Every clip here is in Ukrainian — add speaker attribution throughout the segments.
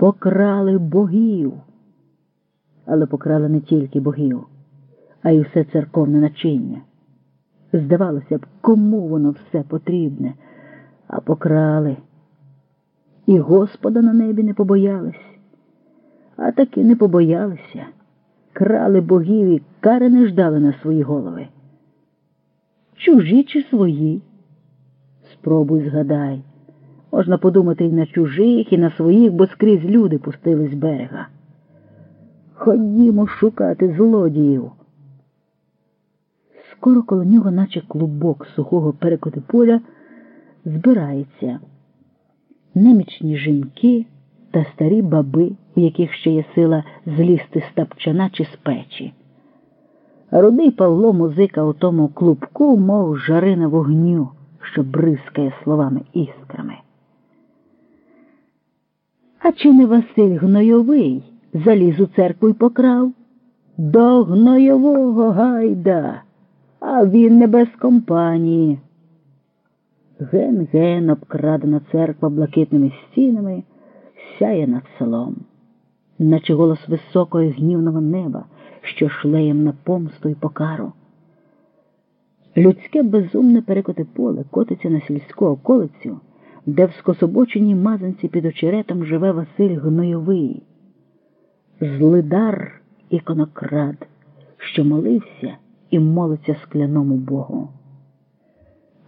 Speaker 1: Покрали богів. Але покрали не тільки богів, а й усе церковне начиння. Здавалося б, кому воно все потрібне, а покрали. І Господа на небі не побоялись, а таки не побоялися. Крали богів і кари не ждали на свої голови. Чужі чи свої? Спробуй згадай. Можна подумати і на чужих, і на своїх, бо скрізь люди пустили з берега. Ходімо шукати злодіїв. Скоро коло нього, наче клубок сухого перекоти поля, збирається немічні жінки та старі баби, у яких ще є сила злізти з тапчана чи з печі. Рудий Павло музика у тому клубку, мов жари на вогню, що бризкає словами іскрами. А чи не Василь Гнойовий заліз у церкву й покрав? До гнойового гайда, а він не без компанії. Ген-ген обкрадена церква блакитними стінами, сяє над селом, наче голос високого гнівного неба, що шлеєм на помсту й покару. Людське безумне перекоте поле котиться на сільську околицю, де в скособоченій мазанці під очеретом живе Василь Гнойовий, злидар іконокрад, що молився і молиться скляному Богу.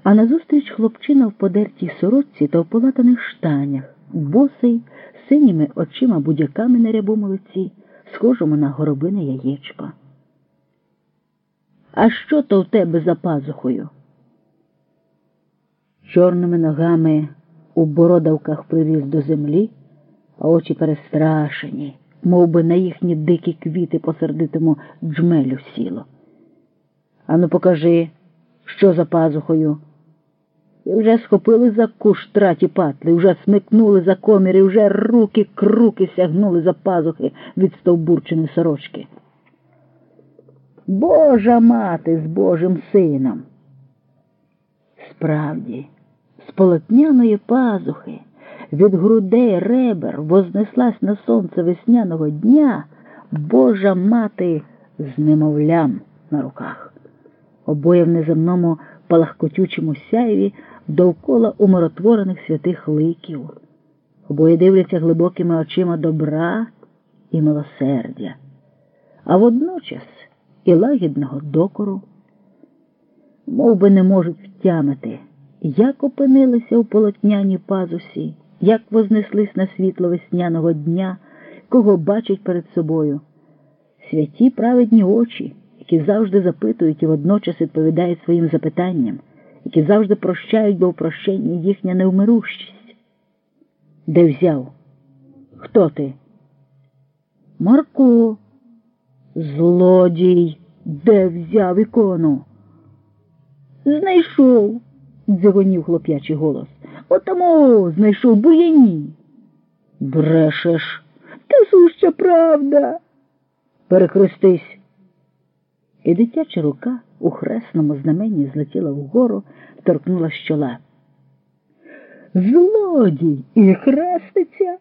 Speaker 1: А назустріч хлопчина в подертій сорочці та в полатаних штанях, босий, синіми очима будяками на рябому лиці, схожому на горобине яєчко. А що то в тебе за пазухою? Чорними ногами у бородавках приріс до землі, а очі перестрашені, мов би на їхні дикі квіти по сердитому джмелю сіло. Ану, покажи, що за пазухою. І вже схопили за куш траті патли, вже смикнули за коміри, вже руки круки сягнули за пазухи від стовбурченої сорочки. Божа мати з Божим сином. Справді, з полотняної пазухи від грудей ребер вознеслась на сонце весняного дня Божа мати з немовлям на руках. Обоє в неземному палахкотючому сяєві довкола умиротворених святих ликів. Обоє дивляться глибокими очима добра і милосердя, а водночас і лагідного докору, Мов би не можуть втямити, як опинилися у полотняній пазусі, як вознеслись на світло весняного дня, кого бачать перед собою. Святі праведні очі, які завжди запитують і водночас відповідають своїм запитанням які завжди прощають, бо в прощенні їхня невмирущість. Де взяв? Хто ти? Марко, злодій, де взяв ікону? Знайшов, дзигонів хлоп'ячий голос. Отамо знайшов буяні. Брешеш, та суща правда. Перехрестись. І дитяча рука у хресному знаменні злетіла вгору, торкнула з чола. Злодій і хреститься.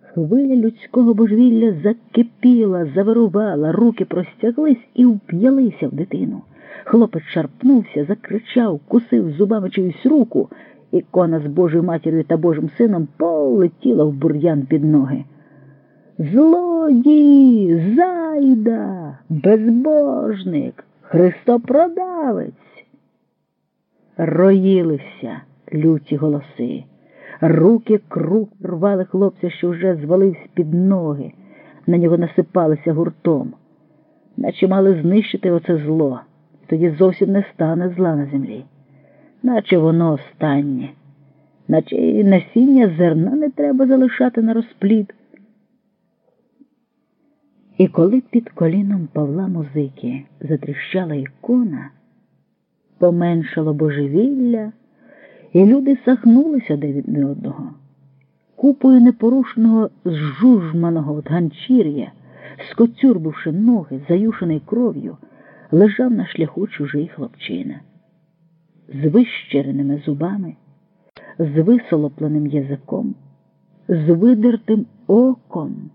Speaker 1: Хвиля людського божвілля закипіла, завирувала, руки простяглись і вп'ялися в дитину. Хлопець шарпнувся, закричав, кусив зубами чиюсь руку, ікона з Божою матір'ю та Божим сином полетіла в бур'ян під ноги. Злодій, зайда, безбожник, христопродавець. Роїлися люті голоси, руки круг рвали хлопця, що вже звалився під ноги, на нього насипалися гуртом, наче мали знищити оце зло, тоді зовсім не стане зла на землі, наче воно останнє, наче і насіння зерна не треба залишати на розплід. І коли під коліном Павла музики затріщала ікона, поменшало божевілля, і люди сахнулися один від одного. Купою непорушеного зжужманого от ганчір'я, скоцюрбивши ноги, заюшений кров'ю, лежав на шляху чужий хлопчина, з вищереними зубами, з висолопленим язиком, з видертим оком.